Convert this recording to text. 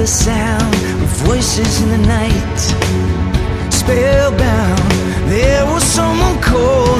the sound of voices in the night. Spellbound, there was someone called.